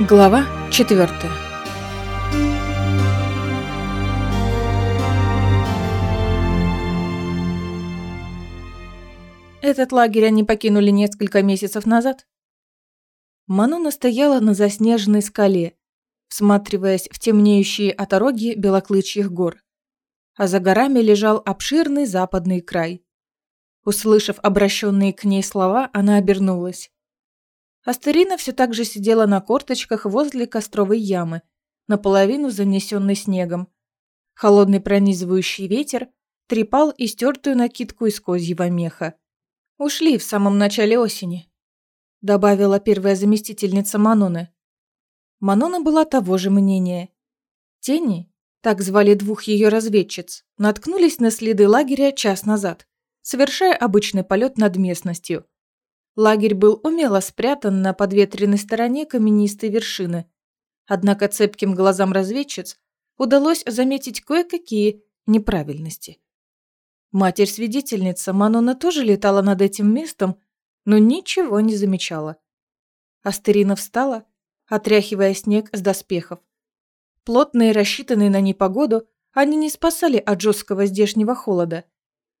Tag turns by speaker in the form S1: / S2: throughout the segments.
S1: Глава 4 Этот лагерь они покинули несколько месяцев назад. Мануна стояла на заснеженной скале, всматриваясь в темнеющие отороги белоклычьих гор. А за горами лежал обширный западный край. Услышав обращенные к ней слова, она обернулась. Астерина все так же сидела на корточках возле костровой ямы, наполовину занесенной снегом. Холодный пронизывающий ветер трепал истертую накидку из козьего меха. «Ушли в самом начале осени», – добавила первая заместительница Маноны. Манона была того же мнения. Тени, так звали двух ее разведчиц, наткнулись на следы лагеря час назад, совершая обычный полет над местностью. Лагерь был умело спрятан на подветренной стороне каменистой вершины. Однако цепким глазам разведчиц удалось заметить кое-какие неправильности. Матерь-свидетельница Манона тоже летала над этим местом, но ничего не замечала. Астерина встала, отряхивая снег с доспехов. Плотные, рассчитанные на непогоду, они не спасали от жесткого здешнего холода.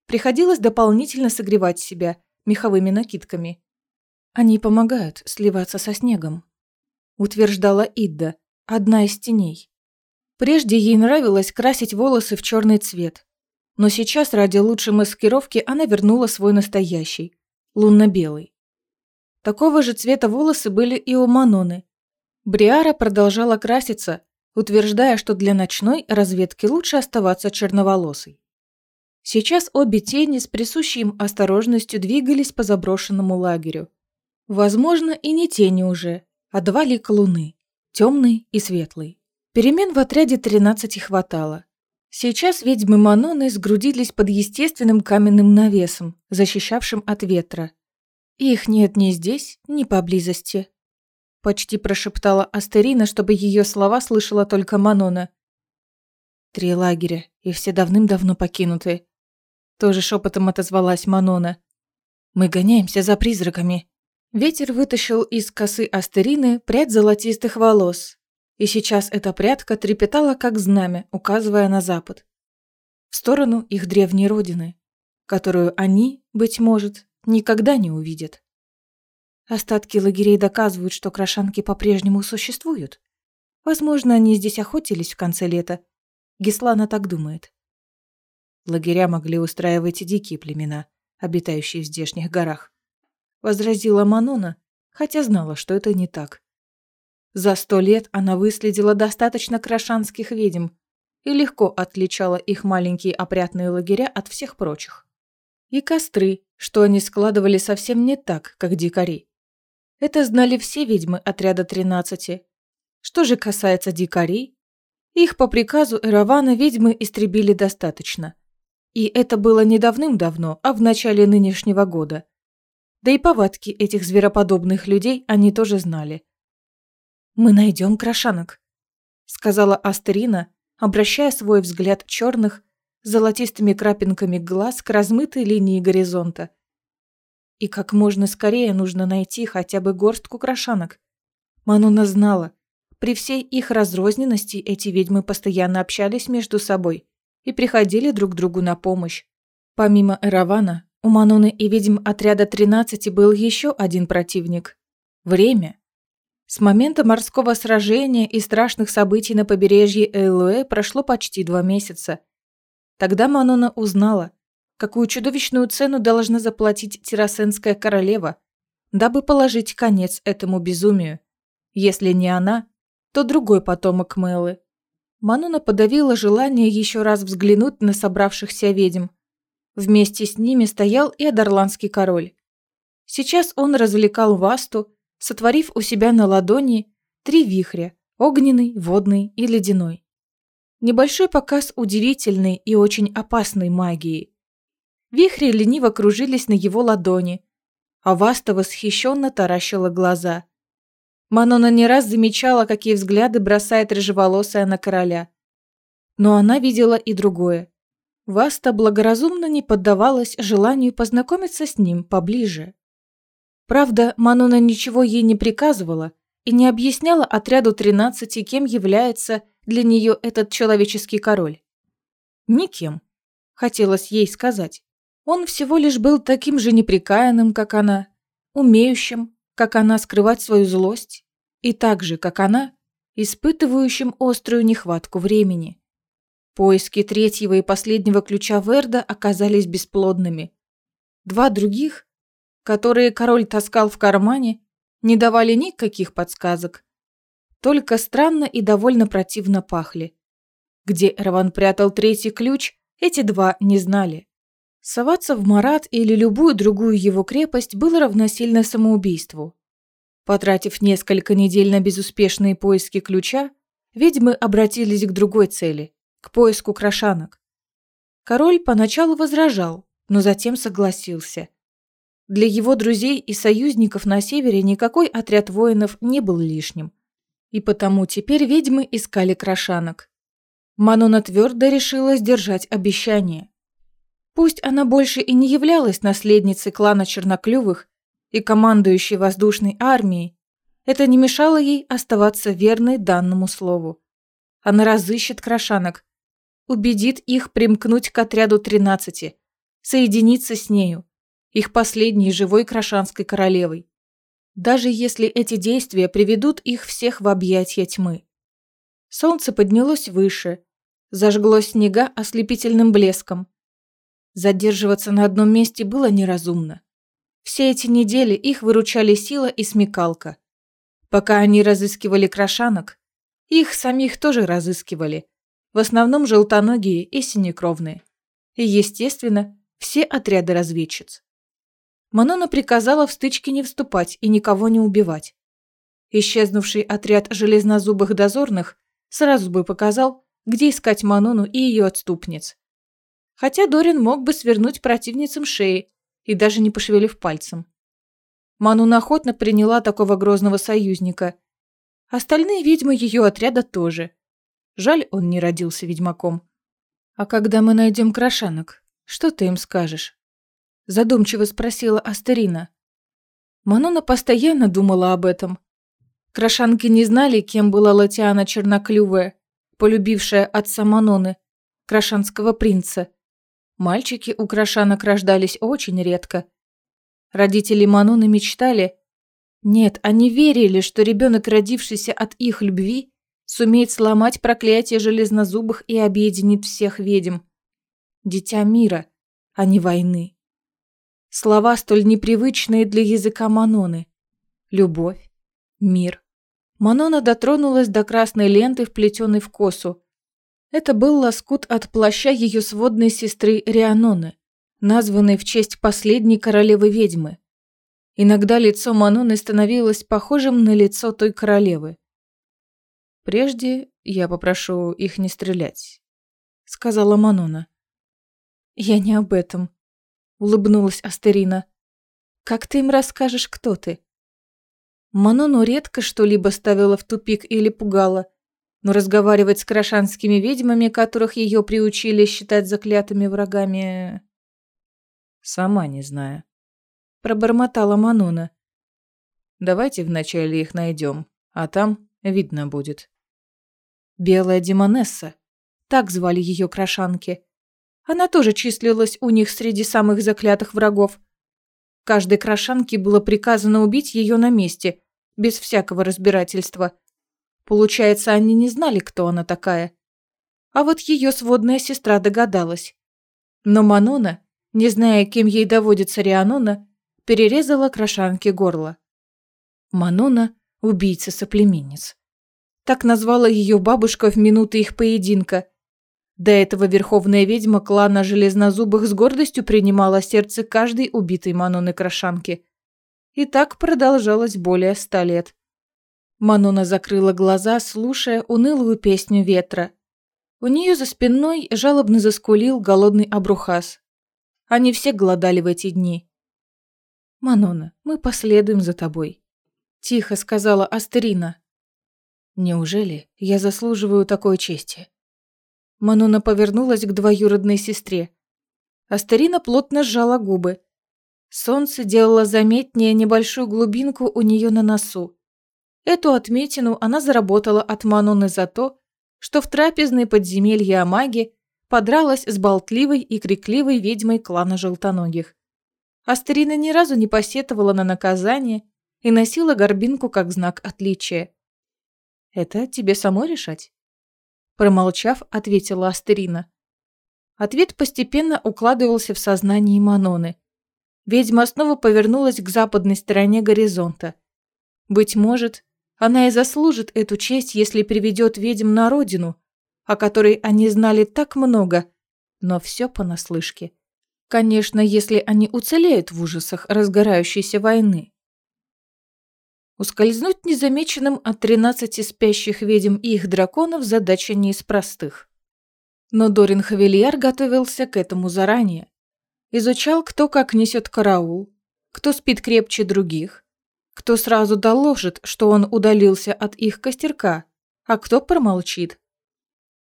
S1: Приходилось дополнительно согревать себя меховыми накидками. Они помогают сливаться со снегом, утверждала Идда, одна из теней. Прежде ей нравилось красить волосы в черный цвет, но сейчас ради лучшей маскировки она вернула свой настоящий, лунно-белый. Такого же цвета волосы были и у Маноны. Бриара продолжала краситься, утверждая, что для ночной разведки лучше оставаться черноволосой. Сейчас обе тени с присущей им осторожностью двигались по заброшенному лагерю. Возможно, и не тени уже, а два лика луны, темный и светлый. Перемен в отряде 13 хватало. Сейчас ведьмы Маноны сгрудились под естественным каменным навесом, защищавшим от ветра. Их нет ни здесь, ни поблизости. Почти прошептала Астерина, чтобы ее слова слышала только Манона. Три лагеря, и все давным-давно покинуты. Тоже шепотом отозвалась Манона. Мы гоняемся за призраками. Ветер вытащил из косы Астерины прядь золотистых волос, и сейчас эта прядка трепетала как знамя, указывая на запад. В сторону их древней родины, которую они, быть может, никогда не увидят. Остатки лагерей доказывают, что крошанки по-прежнему существуют. Возможно, они здесь охотились в конце лета. Геслана так думает. Лагеря могли устраивать и дикие племена, обитающие в здешних горах. – возразила Манона, хотя знала, что это не так. За сто лет она выследила достаточно крашанских ведьм и легко отличала их маленькие опрятные лагеря от всех прочих. И костры, что они складывали совсем не так, как дикари. Это знали все ведьмы отряда 13. Что же касается дикарей, их по приказу Эравана ведьмы истребили достаточно. И это было не давным-давно, а в начале нынешнего года – да и повадки этих звероподобных людей они тоже знали. «Мы найдем крошанок», — сказала Астерина, обращая свой взгляд черных, золотистыми крапинками глаз к размытой линии горизонта. И как можно скорее нужно найти хотя бы горстку крошанок. Мануна знала, при всей их разрозненности эти ведьмы постоянно общались между собой и приходили друг другу на помощь. Помимо Эравана, у Маноны и ведьм отряда 13 был еще один противник – время. С момента морского сражения и страшных событий на побережье Элуэ прошло почти два месяца. Тогда Манона узнала, какую чудовищную цену должна заплатить Тирасенская королева, дабы положить конец этому безумию. Если не она, то другой потомок Мэлы. Манона подавила желание еще раз взглянуть на собравшихся ведьм – Вместе с ними стоял и Адарландский король. Сейчас он развлекал Васту, сотворив у себя на ладони три вихря – огненный, водный и ледяной. Небольшой показ удивительной и очень опасной магии. Вихри лениво кружились на его ладони, а Васта восхищенно таращила глаза. Манона не раз замечала, какие взгляды бросает рыжеволосая на короля. Но она видела и другое. Васта благоразумно не поддавалась желанию познакомиться с ним поближе. Правда, Манона ничего ей не приказывала, и не объясняла отряду 13, кем является для нее этот человеческий король. Никем, хотелось ей сказать. Он всего лишь был таким же неприкаянным, как она, умеющим, как она, скрывать свою злость, и так же, как она, испытывающим острую нехватку времени. Поиски третьего и последнего ключа Верда оказались бесплодными. Два других, которые король таскал в кармане, не давали никаких подсказок. Только странно и довольно противно пахли. Где Эрван прятал третий ключ, эти два не знали. Соваться в Марат или любую другую его крепость было равносильно самоубийству. Потратив несколько недель на безуспешные поиски ключа, ведьмы обратились к другой цели – к поиску крошанок. Король поначалу возражал, но затем согласился. Для его друзей и союзников на севере никакой отряд воинов не был лишним. И потому теперь ведьмы искали крошанок. Манона твердо решила сдержать обещание. Пусть она больше и не являлась наследницей клана Черноклювых и командующей воздушной армией, это не мешало ей оставаться верной данному слову. Она разыщет крошанок, убедит их примкнуть к отряду тринадцати, соединиться с нею, их последней живой крошанской королевой. Даже если эти действия приведут их всех в объятия тьмы. Солнце поднялось выше, зажгло снега ослепительным блеском, Задерживаться на одном месте было неразумно. Все эти недели их выручали сила и смекалка. Пока они разыскивали крошанок, их самих тоже разыскивали. В основном желтоногие и синекровные. И, естественно, все отряды разведчиц. Манона приказала в стычки не вступать и никого не убивать. Исчезнувший отряд железнозубых дозорных сразу бы показал, где искать Манону и ее отступниц хотя Дорин мог бы свернуть противницам шеи и даже не пошевелив пальцем. Манун охотно приняла такого грозного союзника. Остальные ведьмы ее отряда тоже. Жаль, он не родился ведьмаком. «А когда мы найдем крошанок, что ты им скажешь?» Задумчиво спросила Астерина. Манона постоянно думала об этом. Крошанки не знали, кем была Латиана Черноклювая, полюбившая отца Маноны, крошанского принца, Мальчики у Крашанок рождались очень редко. Родители Мануны мечтали... Нет, они верили, что ребенок, родившийся от их любви, сумеет сломать проклятие железнозубых и объединит всех ведьм. Дитя мира, а не войны. Слова столь непривычные для языка Маноны. Любовь, мир. Манона дотронулась до красной ленты, вплетенной в косу, это был лоскут от плаща ее сводной сестры Рианоны, названной в честь последней королевы-ведьмы. Иногда лицо Маноны становилось похожим на лицо той королевы. «Прежде я попрошу их не стрелять», — сказала Манона. «Я не об этом», — улыбнулась Астерина. «Как ты им расскажешь, кто ты?» Манону редко что-либо ставила в тупик или пугала, но разговаривать с крашанскими ведьмами, которых ее приучили считать заклятыми врагами... Сама не знаю. Пробормотала Манона. Давайте вначале их найдем, а там видно будет. Белая Демонесса. Так звали ее крашанки. Она тоже числилась у них среди самых заклятых врагов. Каждой крашанке было приказано убить ее на месте, без всякого разбирательства – Получается, они не знали, кто она такая. А вот ее сводная сестра догадалась. Но Манона, не зная, кем ей доводится Рианона, перерезала крошанке горло. Манона – убийца соплеменниц. Так назвала ее бабушка в минуты их поединка. До этого верховная ведьма клана Железнозубых с гордостью принимала сердце каждой убитой Маноны крошанки. И так продолжалось более ста лет. Манона закрыла глаза, слушая унылую песню ветра. У нее за спиной жалобно заскулил голодный абрухас. Они все голодали в эти дни. «Манона, мы последуем за тобой», – тихо сказала Астерина. «Неужели я заслуживаю такой чести?» Манона повернулась к двоюродной сестре. Астерина плотно сжала губы. Солнце делало заметнее небольшую глубинку у нее на носу. Эту отметину она заработала от Маноны за то, что в трапезной подземелье Амаги подралась с болтливой и крикливой ведьмой клана Желтоногих. Астерина ни разу не посетовала на наказание и носила горбинку как знак отличия. «Это тебе самой решать?» Промолчав, ответила Астерина. Ответ постепенно укладывался в сознании Маноны. Ведьма снова повернулась к западной стороне горизонта. Быть может, она и заслужит эту честь, если приведет ведьм на родину, о которой они знали так много, но все понаслышке. Конечно, если они уцелеют в ужасах разгорающейся войны. Ускользнуть незамеченным от тринадцати спящих ведьм и их драконов задача не из простых. Но Дорин Хавильяр готовился к этому заранее. Изучал, кто как несет караул, кто спит крепче других, кто сразу доложит, что он удалился от их костерка, а кто промолчит.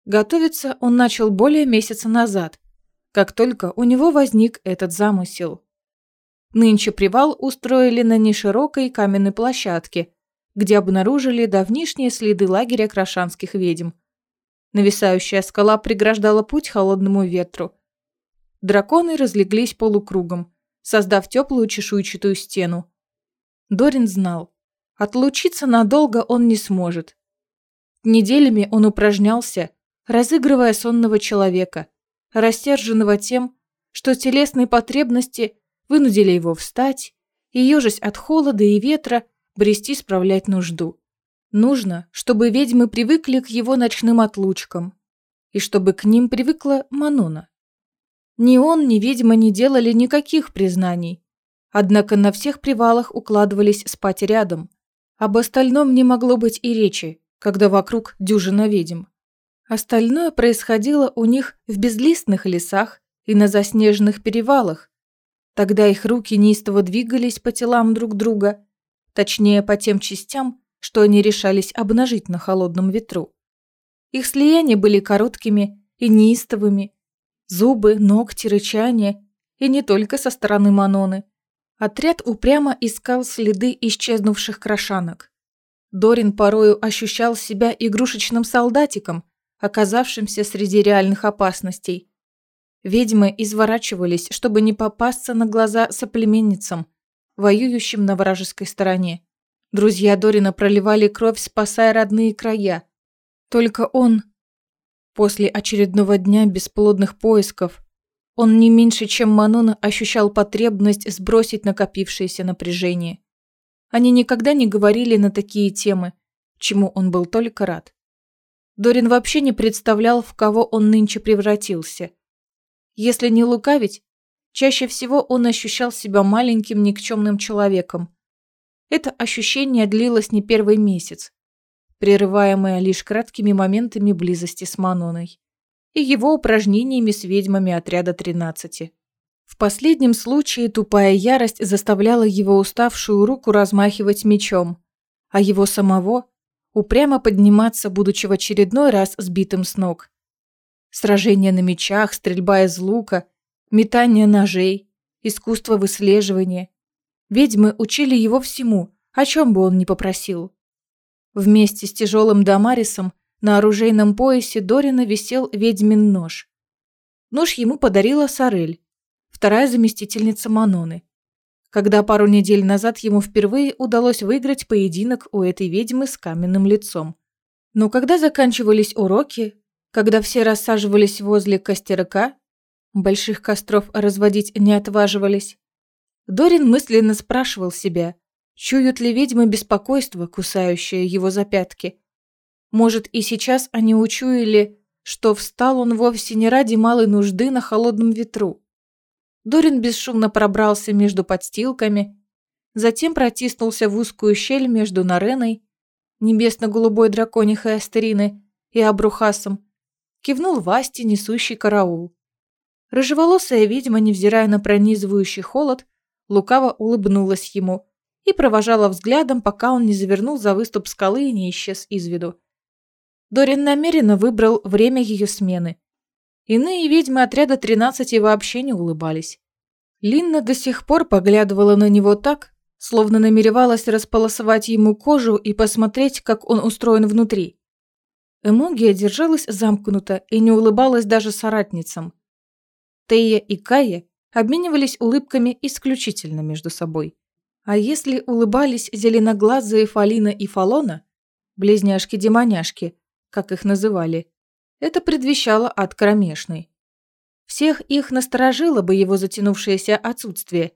S1: Готовиться он начал более месяца назад, как только у него возник этот замысел. Нынче привал устроили на неширокой каменной площадке, где обнаружили давнишние следы лагеря крашанских ведьм. Нависающая скала преграждала путь холодному ветру. Драконы разлеглись полукругом, создав теплую чешуйчатую стену. Дорин знал, отлучиться надолго он не сможет. Неделями он упражнялся, разыгрывая сонного человека, растерженного тем, что телесные потребности вынудили его встать и, ежась от холода и ветра, брести справлять нужду. Нужно, чтобы ведьмы привыкли к его ночным отлучкам, и чтобы к ним привыкла Манона. Ни он, ни ведьма не делали никаких признаний, однако на всех привалах укладывались спать рядом. Об остальном не могло быть и речи, когда вокруг дюжина ведьм. Остальное происходило у них в безлистных лесах и на заснеженных перевалах. Тогда их руки неистово двигались по телам друг друга, точнее по тем частям, что они решались обнажить на холодном ветру. Их слияния были короткими и неистовыми. Зубы, ногти, рычание. И не только со стороны Маноны. Отряд упрямо искал следы исчезнувших крошанок. Дорин порою ощущал себя игрушечным солдатиком – оказавшимся среди реальных опасностей. Ведьмы изворачивались, чтобы не попасться на глаза соплеменницам, воюющим на вражеской стороне. Друзья Дорина проливали кровь, спасая родные края. Только он, после очередного дня бесплодных поисков, он не меньше, чем Манон, ощущал потребность сбросить накопившееся напряжение. Они никогда не говорили на такие темы, чему он был только рад. Дорин вообще не представлял, в кого он нынче превратился. Если не лукавить, чаще всего он ощущал себя маленьким никчемным человеком. Это ощущение длилось не первый месяц, прерываемое лишь краткими моментами близости с Маноной и его упражнениями с ведьмами отряда 13. В последнем случае тупая ярость заставляла его уставшую руку размахивать мечом, а его самого упрямо подниматься, будучи в очередной раз сбитым с ног. Сражения на мечах, стрельба из лука, метание ножей, искусство выслеживания. Ведьмы учили его всему, о чем бы он ни попросил. Вместе с тяжелым Дамарисом на оружейном поясе Дорина висел ведьмин нож. Нож ему подарила Сорель, вторая заместительница Маноны когда пару недель назад ему впервые удалось выиграть поединок у этой ведьмы с каменным лицом. Но когда заканчивались уроки, когда все рассаживались возле костерка, больших костров разводить не отваживались, Дорин мысленно спрашивал себя, чуют ли ведьмы беспокойство, кусающее его за пятки. Может, и сейчас они учуяли, что встал он вовсе не ради малой нужды на холодном ветру, Дорин бесшумно пробрался между подстилками, затем протиснулся в узкую щель между Нареной, небесно-голубой драконихой Астерины и Абрухасом, кивнул Васте, несущий караул. Рыжеволосая ведьма, невзирая на пронизывающий холод, лукаво улыбнулась ему и провожала взглядом, пока он не завернул за выступ скалы и не исчез из виду. Дорин намеренно выбрал время ее смены. Иные ведьмы отряда 13 вообще не улыбались. Линна до сих пор поглядывала на него так, словно намеревалась располосовать ему кожу и посмотреть, как он устроен внутри. Эмогия держалась замкнуто и не улыбалась даже соратницам. Тея и Кая обменивались улыбками исключительно между собой. А если улыбались зеленоглазые Фалина и Фалона, близняшки-демоняшки, как их называли, это предвещало ад кромешный. Всех их насторожило бы его затянувшееся отсутствие,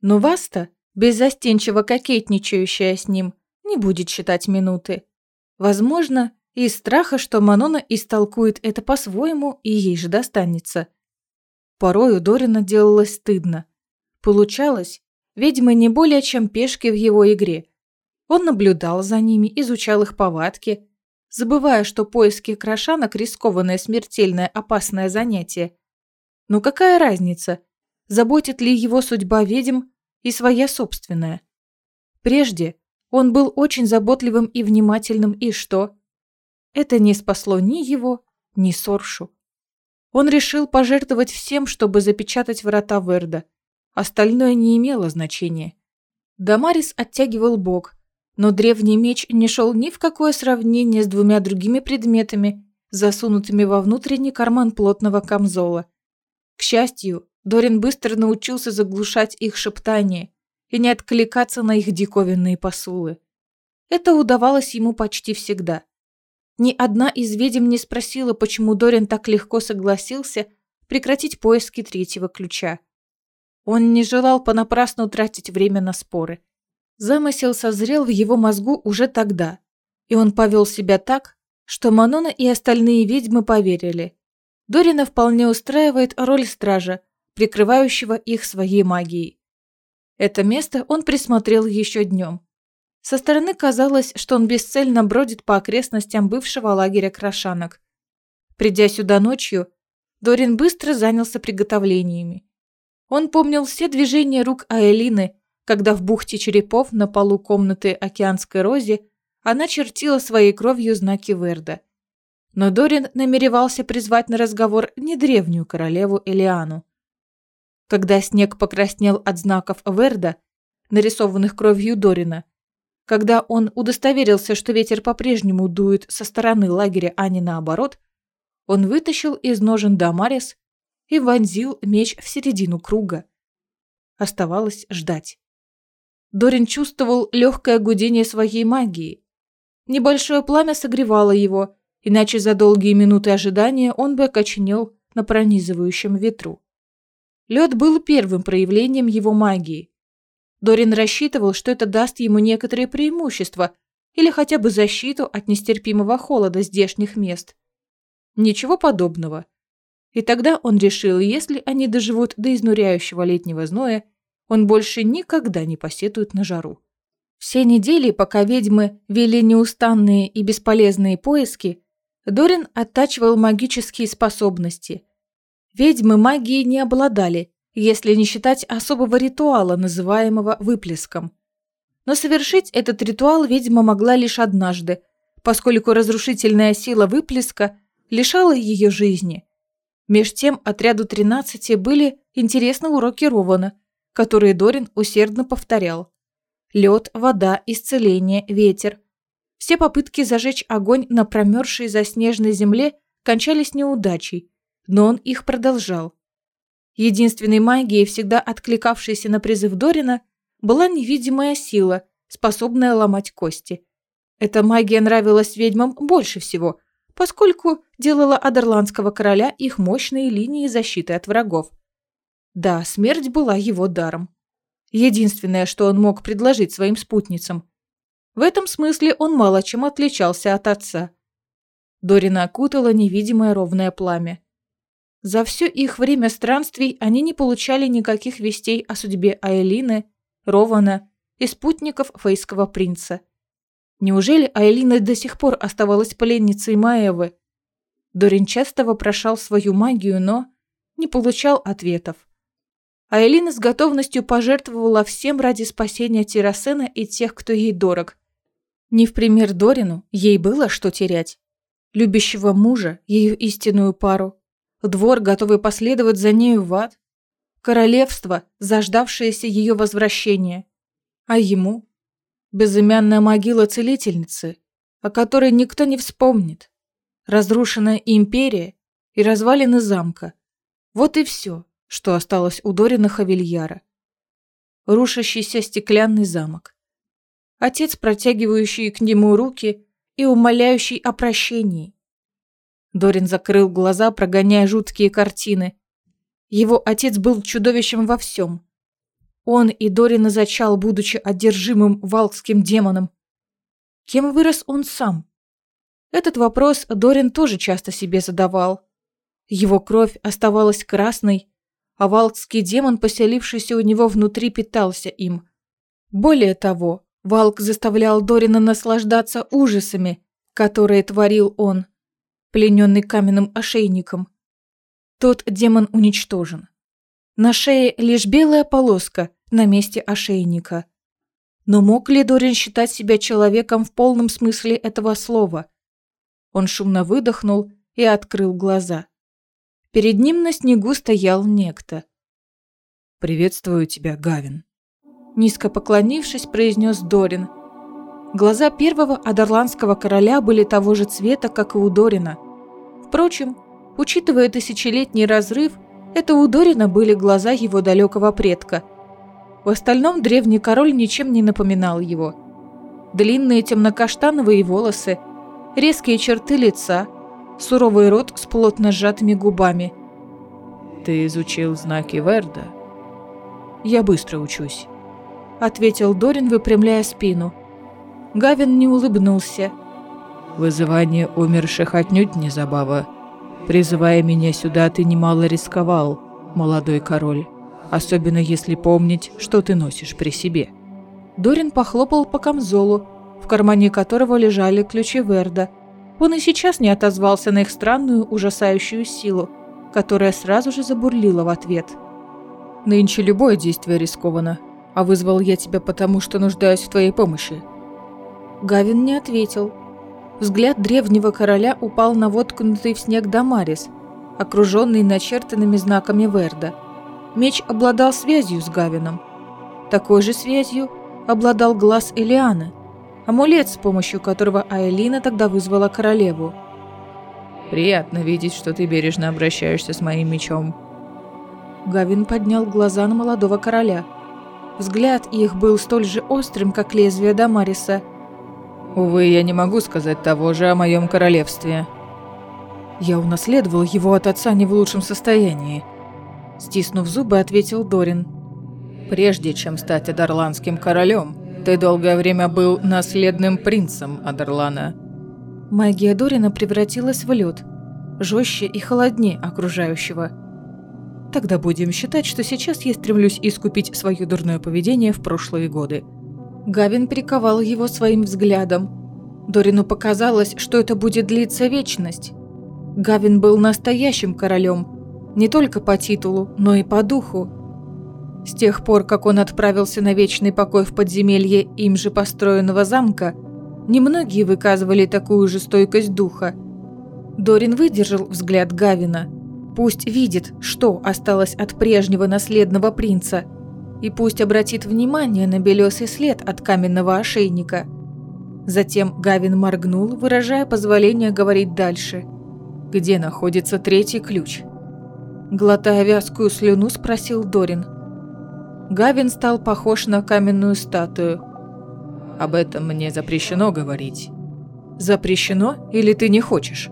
S1: но Васта, беззастенчиво кокетничающая с ним, не будет считать минуты. Возможно, из страха, что Манона истолкует это по-своему и ей же достанется. Порой у Дорина делалось стыдно. Получалось, ведьмы не более чем пешки в его игре. Он наблюдал за ними, изучал их повадки, забывая, что поиски крошанок – рискованное, смертельное, опасное занятие. Но какая разница, заботит ли его судьба ведьм и своя собственная? Прежде он был очень заботливым и внимательным, и что? Это не спасло ни его, ни Соршу. Он решил пожертвовать всем, чтобы запечатать врата Верда. Остальное не имело значения. Дамарис оттягивал бок, но древний меч не шел ни в какое сравнение с двумя другими предметами, засунутыми во внутренний карман плотного камзола. К счастью, Дорин быстро научился заглушать их шептание и не откликаться на их диковинные посулы. Это удавалось ему почти всегда. Ни одна из ведьм не спросила, почему Дорин так легко согласился прекратить поиски третьего ключа. Он не желал понапрасну тратить время на споры. Замысел созрел в его мозгу уже тогда, и он повел себя так, что Манона и остальные ведьмы поверили. Дорина вполне устраивает роль стража, прикрывающего их своей магией. Это место он присмотрел еще днем. Со стороны казалось, что он бесцельно бродит по окрестностям бывшего лагеря крошанок. Придя сюда ночью, Дорин быстро занялся приготовлениями. Он помнил все движения рук Аэлины, когда в бухте черепов на полу комнаты Океанской Рози она чертила своей кровью знаки Верда. Но Дорин намеревался призвать на разговор не древнюю королеву Элиану. Когда снег покраснел от знаков Верда, нарисованных кровью Дорина, когда он удостоверился, что ветер по-прежнему дует со стороны лагеря, а не наоборот, он вытащил из ножен Дамарис и вонзил меч в середину круга. Оставалось ждать. Дорин чувствовал легкое гудение своей магии. Небольшое пламя согревало его, иначе за долгие минуты ожидания он бы окоченел на пронизывающем ветру. Лед был первым проявлением его магии, Дорин рассчитывал, что это даст ему некоторые преимущества или хотя бы защиту от нестерпимого холода здешних мест. Ничего подобного. И тогда он решил, если они доживут до изнуряющего летнего зноя, он больше никогда не посетует на жару. Все недели, пока ведьмы вели неустанные и бесполезные поиски, Дорин оттачивал магические способности. Ведьмы магии не обладали, если не считать особого ритуала, называемого выплеском. Но совершить этот ритуал ведьма могла лишь однажды, поскольку разрушительная сила выплеска лишала ее жизни. Меж тем отряду 13 были интересны уроки Рована, которые Дорин усердно повторял. Лед, вода, исцеление, ветер. Все попытки зажечь огонь на промерзшей заснеженной земле кончались неудачей, но он их продолжал. Единственной магией, всегда откликавшейся на призыв Дорина, была невидимая сила, способная ломать кости. Эта магия нравилась ведьмам больше всего, поскольку делала Адерландского короля их мощные линии защиты от врагов. Да, смерть была его даром. Единственное, что он мог предложить своим спутницам. В этом смысле он мало чем отличался от отца. Дорина окутала невидимое ровное пламя. За все их время странствий они не получали никаких вестей о судьбе Айлины, Рована и спутников фейского принца. Неужели Айлина до сих пор оставалась пленницей Маевы? Дорин часто вопрошал свою магию, но не получал ответов. Айлина с готовностью пожертвовала всем ради спасения Террасена и тех, кто ей дорог. Не в пример Дорину, ей было что терять. Любящего мужа, ее истинную пару, двор, готовый последовать за нею в ад, королевство, заждавшееся ее возвращения. А ему? Безымянная могила целительницы, о которой никто не вспомнит. Разрушенная империя и развалины замка. Вот и все, что осталось у Дорина Хавильяра. Рушащийся стеклянный замок. Отец, протягивающий к нему руки и умоляющий о прощении. Дорин закрыл глаза, прогоняя жуткие картины. Его отец был чудовищем во всем. Он и Дорина зачал, будучи одержимым валкским демоном. Кем вырос он сам? Этот вопрос Дорин тоже часто себе задавал. Его кровь оставалась красной, а валкский демон, поселившийся у него внутри, питался им. Более того, Валк заставлял Дорина наслаждаться ужасами, которые творил он плененный каменным ошейником. Тот демон уничтожен. На шее лишь белая полоска на месте ошейника. Но мог ли Дорин считать себя человеком в полном смысле этого слова? Он шумно выдохнул и открыл глаза. Перед ним на снегу стоял некто.
S2: «Приветствую тебя, Гавин», –
S1: низко поклонившись, произнес Дорин – Глаза первого адерландского короля были того же цвета, как и у Дорина. Впрочем, учитывая тысячелетний разрыв, это у Дорина были глаза его далекого предка. В остальном древний король ничем не напоминал его. Длинные темно-каштановые волосы, резкие черты лица, суровый рот с плотно сжатыми губами.
S2: «Ты изучил знаки Верда?»
S1: «Я быстро учусь», — ответил Дорин, выпрямляя спину. Гавин не улыбнулся.
S2: «Вызывание умерших отнюдь не забава. Призывая меня сюда, ты немало рисковал, молодой король. Особенно если помнить, что ты носишь при себе».
S1: Дорин похлопал по камзолу, в кармане которого лежали ключи Верда. Он и сейчас не отозвался на их странную, ужасающую силу, которая сразу же забурлила в ответ. «Нынче любое действие рискованно, а вызвал я тебя потому, что нуждаюсь в твоей помощи. Гавин не ответил. Взгляд древнего короля упал на воткнутый в снег Дамарис, окруженный начертанными знаками Верда. Меч обладал связью с Гавином. Такой же связью обладал глаз Элианы, амулет, с помощью которого Айлина тогда вызвала королеву.
S2: «Приятно видеть, что ты бережно обращаешься с моим мечом».
S1: Гавин поднял глаза на молодого короля. Взгляд их был столь же острым, как лезвие Дамариса –
S2: Увы, я не могу сказать того же о моем королевстве.
S1: Я унаследовал его от отца не в лучшем состоянии. Стиснув зубы, ответил Дорин.
S2: Прежде чем стать Адерландским королем, ты долгое время был наследным принцем Адерлана.
S1: Магия Дорина превратилась в лед, жестче и холоднее окружающего. Тогда будем считать, что сейчас я стремлюсь искупить свое дурное поведение в прошлые годы. Гавин приковал его своим взглядом. Дорину показалось, что это будет длиться вечность. Гавин был настоящим королем, не только по титулу, но и по духу. С тех пор, как он отправился на вечный покой в подземелье им же построенного замка, немногие выказывали такую же стойкость духа. Дорин выдержал взгляд Гавина. Пусть видит, что осталось от прежнего наследного принца – и пусть обратит внимание на белесый след от каменного ошейника. Затем Гавин моргнул, выражая позволение говорить дальше. «Где находится третий ключ?» Глотая вязкую слюну, спросил Дорин. Гавин стал похож на каменную статую.
S2: «Об этом мне запрещено говорить».
S1: «Запрещено или ты не хочешь?»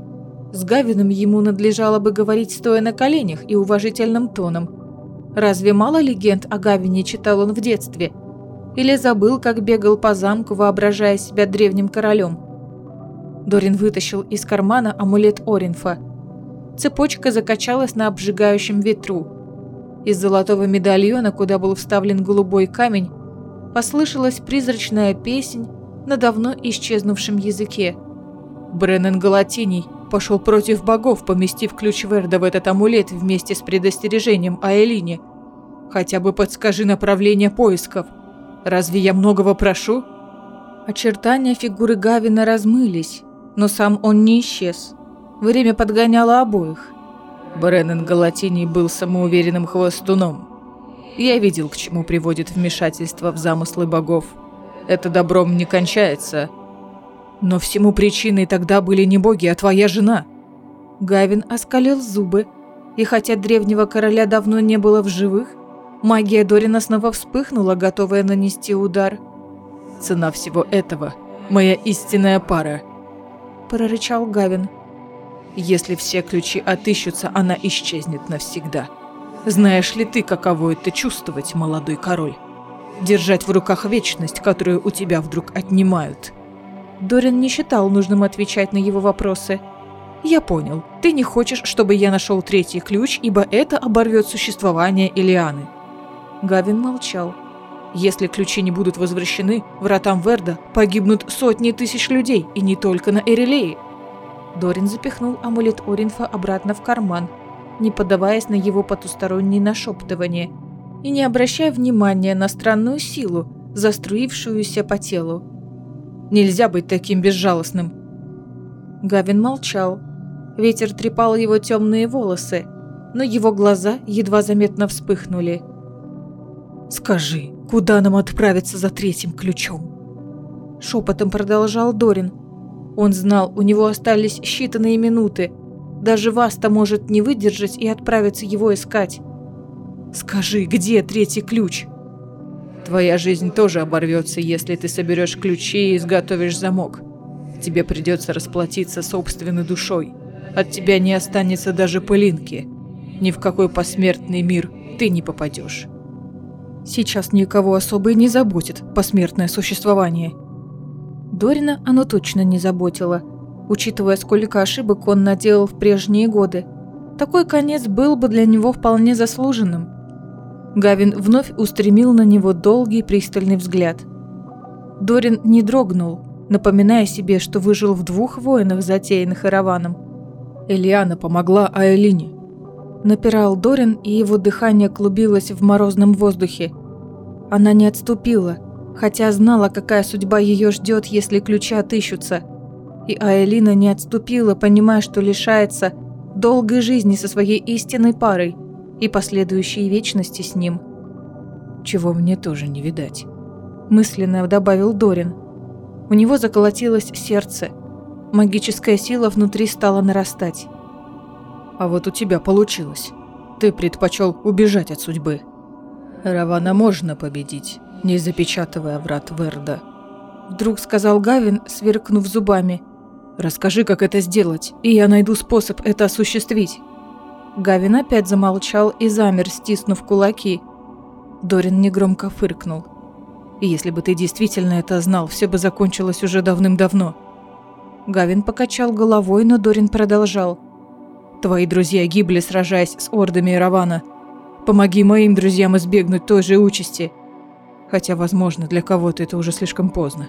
S1: С Гавином ему надлежало бы говорить стоя на коленях и уважительным тоном, Разве мало легенд о Гавине читал он в детстве? Или забыл, как бегал по замку, воображая себя древним королем? Дорин вытащил из кармана амулет Оринфа. Цепочка закачалась на обжигающем ветру. Из золотого медальона, куда был вставлен голубой камень, послышалась призрачная песнь на давно исчезнувшем языке. Бреннен Галатиний пошел против богов, поместив ключ Верда в этот амулет вместе с предостережением о Элине. Хотя бы подскажи направление поисков. Разве я многого прошу? Очертания фигуры Гавина размылись, но сам он не исчез. Время подгоняло обоих.
S2: Бреннан Галатиний был самоуверенным хвостуном. Я видел, к чему приводит вмешательство в замыслы богов. Это добром не кончается. Но всему причиной тогда были не боги, а твоя жена.
S1: Гавин оскалил зубы, и хотя древнего короля давно не было в живых, магия Дорина снова вспыхнула, готовая нанести удар.
S2: «Цена всего этого – моя истинная пара», –
S1: прорычал Гавин.
S2: «Если все ключи отыщутся, она исчезнет навсегда. Знаешь ли ты, каково это чувствовать, молодой король? Держать в руках вечность, которую у тебя вдруг отнимают».
S1: Дорин не считал нужным отвечать на его вопросы –
S2: «Я понял. Ты не хочешь, чтобы я нашел третий ключ, ибо это оборвет существование Элианы».
S1: Гавин молчал.
S2: «Если ключи не будут возвращены, вратам Верда погибнут сотни тысяч людей, и не только на Эрелее».
S1: Дорин запихнул амулет Оринфа обратно в карман, не поддаваясь на его потусторонние нашептывания и не обращая внимания на странную силу, заструившуюся по телу.
S2: «Нельзя быть таким безжалостным!»
S1: Гавин молчал, Ветер трепал его темные волосы, но его глаза едва заметно вспыхнули.
S2: «Скажи, куда нам отправиться за третьим ключом?»
S1: Шепотом продолжал Дорин. Он знал, у него остались считанные минуты. Даже Васта может не выдержать и отправиться его искать.
S2: «Скажи, где третий ключ?» «Твоя жизнь тоже оборвется, если ты соберешь ключи и изготовишь замок. Тебе придется расплатиться собственной душой. От тебя не останется даже пылинки. Ни в какой посмертный мир ты не попадешь.
S1: Сейчас никого особо и не заботит посмертное существование. Дорина оно точно не заботило, учитывая, сколько ошибок он наделал в прежние годы. Такой конец был бы для него вполне заслуженным. Гавин вновь устремил на него долгий пристальный взгляд. Дорин не дрогнул, напоминая себе, что выжил в двух войнах, затеянных Ираваном.
S2: Элиана помогла Аэлине.
S1: Напирал Дорин, и его дыхание клубилось в морозном воздухе. Она не отступила, хотя знала, какая судьба ее ждет, если ключи отыщутся. И Аэлина не отступила, понимая, что лишается долгой жизни со своей истинной парой и последующей вечности с ним.
S2: «Чего мне тоже не видать», –
S1: мысленно добавил Дорин. У него заколотилось сердце – Магическая сила внутри стала нарастать.
S2: А вот у тебя получилось. Ты предпочел убежать от судьбы. Равана можно победить, не запечатывая врат Верда.
S1: Вдруг сказал Гавин, сверкнув зубами.
S2: «Расскажи, как это сделать, и я найду способ это осуществить».
S1: Гавин опять замолчал и замер, стиснув кулаки. Дорин негромко фыркнул.
S2: «Если бы ты действительно это знал, все бы закончилось уже давным-давно».
S1: Гавин покачал головой, но Дорин продолжал.
S2: «Твои друзья гибли, сражаясь с ордами Иравана. Помоги моим друзьям избегнуть той же участи. Хотя, возможно, для кого-то это уже слишком поздно».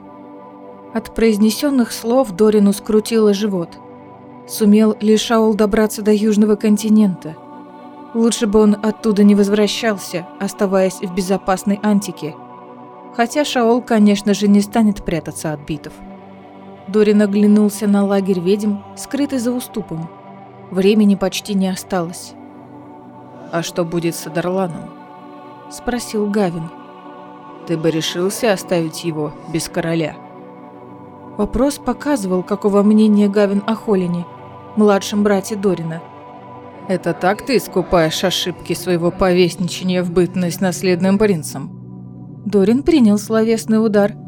S1: От произнесенных слов Дорину скрутило живот. Сумел ли Шаул добраться до Южного континента? Лучше бы он оттуда не возвращался, оставаясь в безопасной Антике. Хотя Шаол, конечно же, не станет прятаться от битов. Дорин оглянулся на лагерь ведьм, скрытый за уступом. Времени почти не осталось.
S2: «А что будет с Адерланом?»
S1: – спросил Гавин.
S2: «Ты бы решился оставить его без короля?»
S1: Вопрос показывал, какого мнения Гавин о Холине, младшем брате Дорина.
S2: «Это так ты искупаешь ошибки своего повестничания в бытность наследным принцем?»
S1: Дорин принял словесный удар –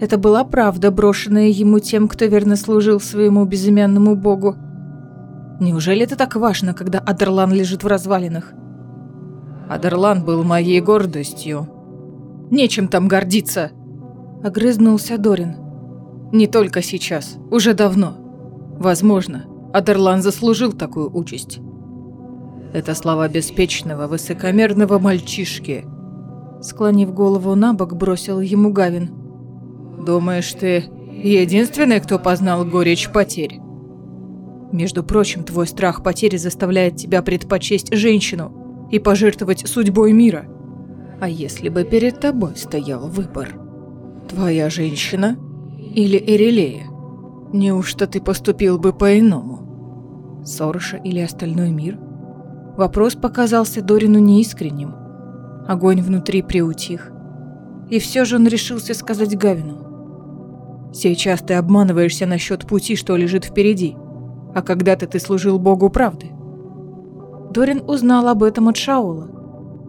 S1: это была правда, брошенная ему тем, кто верно служил своему безымянному богу. Неужели это так важно, когда Адерлан лежит в развалинах?
S2: Адерлан был моей гордостью. Нечем там гордиться,
S1: огрызнулся Дорин.
S2: Не только сейчас, уже давно. Возможно, Адерлан заслужил такую участь. Это слова беспечного, высокомерного мальчишки.
S1: Склонив голову на бок, бросил ему Гавин.
S2: Думаешь, ты единственный, кто познал горечь потерь? Между прочим, твой страх потери заставляет тебя предпочесть женщину и пожертвовать судьбой мира. А если бы перед тобой стоял выбор? Твоя женщина или Эрелея? Неужто ты поступил бы по-иному? Сорша или остальной мир? Вопрос показался Дорину неискренним.
S1: Огонь внутри приутих. И все же он решился сказать Гавину.
S2: «Сейчас ты обманываешься насчет пути, что лежит впереди, а когда-то ты служил Богу правды».
S1: Дорин узнал об этом от Шаула.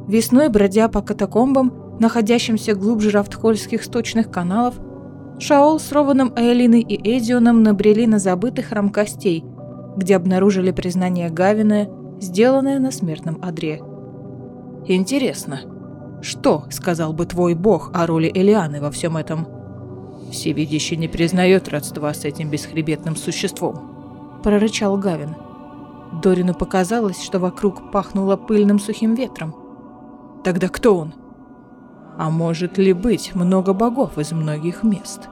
S1: Весной, бродя по катакомбам, находящимся глубже рафтхольских сточных каналов, Шаол с Рованом Эйлиной и Эдионом набрели на забытый храм костей, где обнаружили признание Гавина, сделанное на смертном одре.
S2: «Интересно, что сказал бы твой бог о роли Элианы во всем этом?» «Всевидящий не признает родства с этим бесхребетным существом», – прорычал Гавин.
S1: Дорину показалось, что вокруг пахнуло пыльным сухим ветром.
S2: «Тогда кто он?» «А может ли быть много богов из многих мест?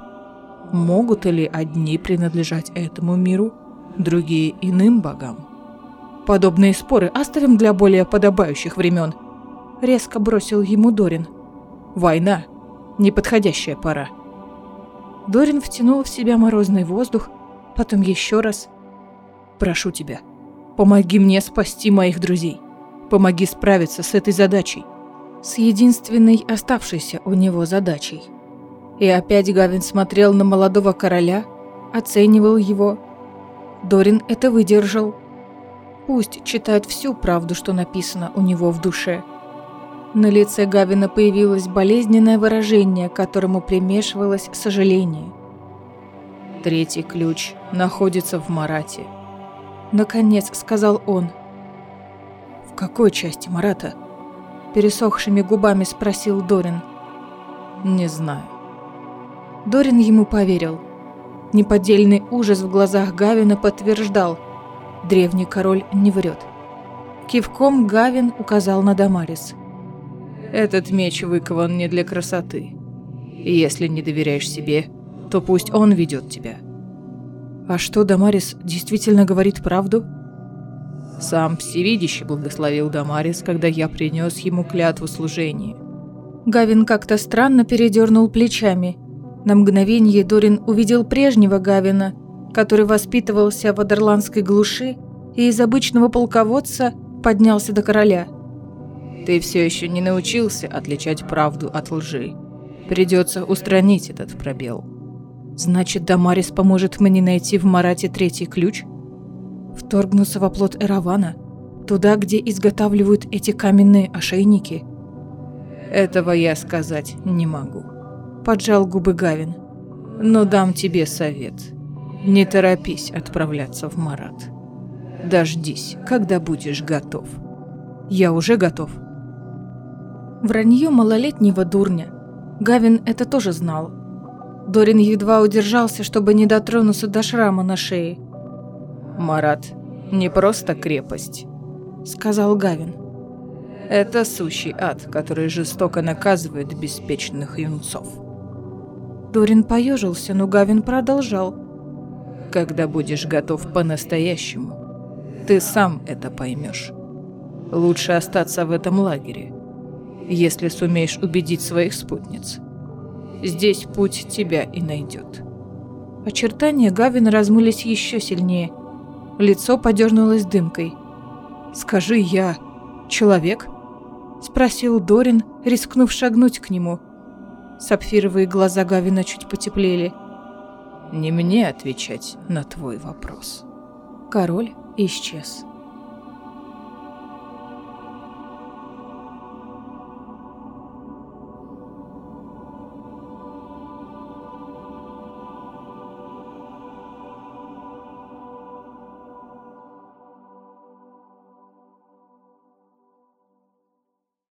S2: Могут ли одни принадлежать этому миру, другие иным богам?»
S1: Подобные споры оставим для более подобающих времен. Резко бросил ему Дорин.
S2: Война. Неподходящая пора.
S1: Дорин втянул в себя морозный воздух, потом еще раз.
S2: Прошу тебя, помоги мне спасти моих друзей. Помоги справиться с этой задачей.
S1: С единственной оставшейся у него задачей. И опять Гавин смотрел на молодого короля, оценивал его. Дорин это выдержал, Пусть читает всю правду, что написано у него в душе. На лице Гавина появилось болезненное выражение, которому примешивалось сожаление.
S2: Третий ключ находится в Марате.
S1: Наконец сказал он.
S2: В какой части Марата?
S1: Пересохшими губами спросил Дорин.
S2: Не знаю.
S1: Дорин ему поверил. Неподдельный ужас в глазах Гавина подтверждал – Древний король не врет. Кивком Гавин указал на Дамарис.
S2: «Этот меч выкован не для красоты. Если не доверяешь себе, то пусть он ведет тебя».
S1: «А что, Дамарис действительно говорит правду?»
S2: Сам Всевидящий благословил Дамарис, когда я принес ему клятву служения.
S1: Гавин как-то странно передернул плечами. На мгновение Дорин увидел прежнего Гавина, который воспитывался в Адерландской глуши и из обычного полководца поднялся до короля.
S2: Ты все еще не научился отличать правду от лжи. Придется устранить этот пробел.
S1: Значит, Дамарис поможет мне найти в Марате третий ключ? Вторгнуться в оплот Эравана? Туда, где изготавливают эти каменные ошейники?
S2: Этого я сказать не могу.
S1: Поджал губы Гавин.
S2: Но дам тебе совет. Не торопись отправляться в Марат. Дождись, когда будешь готов.
S1: Я уже готов. Вранье малолетнего дурня. Гавин это тоже знал. Дорин едва удержался, чтобы не дотронуться до шрама на шее.
S2: «Марат, не просто крепость», — сказал Гавин. «Это сущий ад, который жестоко наказывает беспечных юнцов».
S1: Дорин поежился, но Гавин продолжал
S2: когда будешь готов по-настоящему, ты сам это поймешь. Лучше остаться в этом лагере, если сумеешь убедить своих спутниц. Здесь путь тебя и найдет.
S1: Очертания Гавина размылись еще сильнее. Лицо подернулось дымкой.
S2: «Скажи, я человек?»
S1: Спросил Дорин, рискнув шагнуть к нему. Сапфировые глаза Гавина чуть потеплели.
S2: Не мне отвечать на твой вопрос.
S1: Король исчез.